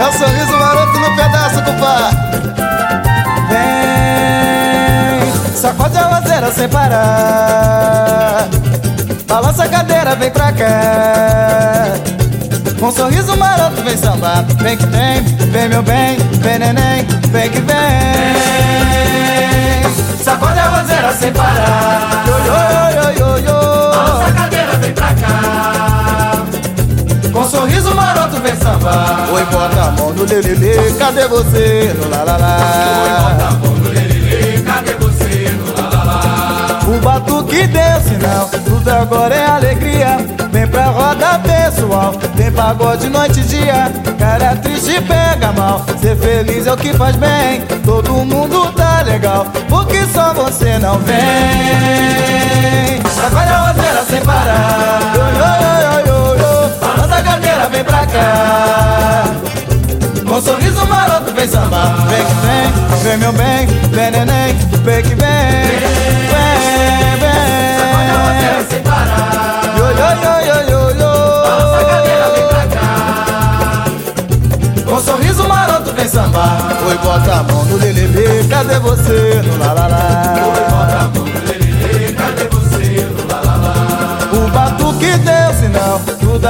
É o sorriso maroto no pedaço, cupá Vem, sacode a roseira sem parar. Balança a cadeira, vem pra cá. Com sorriso maroto vem sambar Vem que vem, vem meu bem, vem neném, vem que vem. Sacode a roseira sem parar. Yo, yo, yo, yo, yo. Balança a cadeira, vem pra cá. Com sorriso maroto vem sambar Oi, bota no lelele, cadê você? No la la la Bota a mão no lelele, cadê você? No. O batuque deu sinal, tudo agora é alegria. Vem pra roda pessoal, tem pagode noite e dia. Cara triste pega mal, ser feliz é o que faz bem. Todo mundo tá legal, porque só você não vem. Trabalha a rodeira sem parar. Sorriso maroto vem sambar Vem que vem, vem meu bem, vem neném Vem que vem, vem, Sacode a roseira vem. Sem parar Yo, yo, yo, yo, yo, yo Balança a cadeira, vem pra cá. Com um sorriso maroto vem sambar Oi, bota a mão no lelele Cadê você? No la la la Bota a mão no lelele, cadê você? No lá, lá, lá. O batuque deu sinal,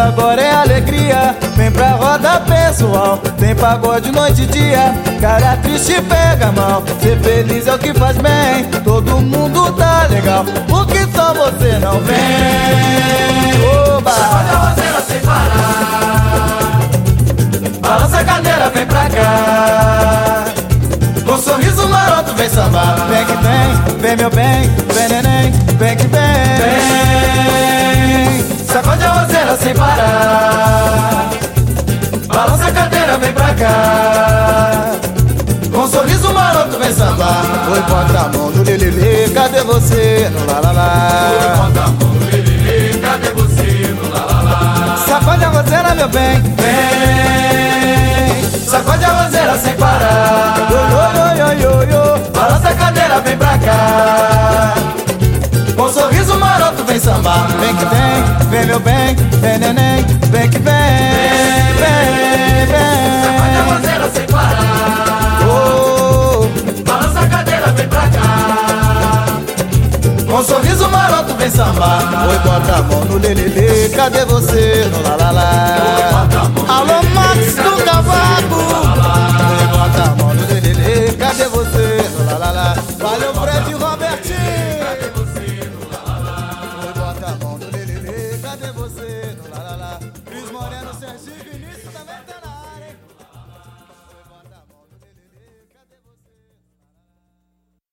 agora é alegria. Vem pra roda pessoal, tem pagode noite e dia. Cara triste pega mal, ser feliz é o que faz bem. Todo mundo tá legal, porque só você não vem. Oba! roseira sem parar Balança a cadeira, vem pra cá. Com um sorriso maroto, vem sambar. Vem que vem, vem meu bem, vem neném, vem que vem. Cá. Com um sorriso maroto, vem sambar. Oi, bota a mão no lelele, cadê você? No la la la. Bota a mão no lelele, cadê você? No lá. Sacode a roseira, meu bem, vem. Sacode a roseira sem parar. Yo, yo, yo, yo, yo. Balança a cadeira, vem pra cá. Com um sorriso maroto, vem sambar. Vem que vem, vem meu bem, vem neném, com um sorriso maroto, vem sambar. Oi, bota a mão no lelele, cadê você? No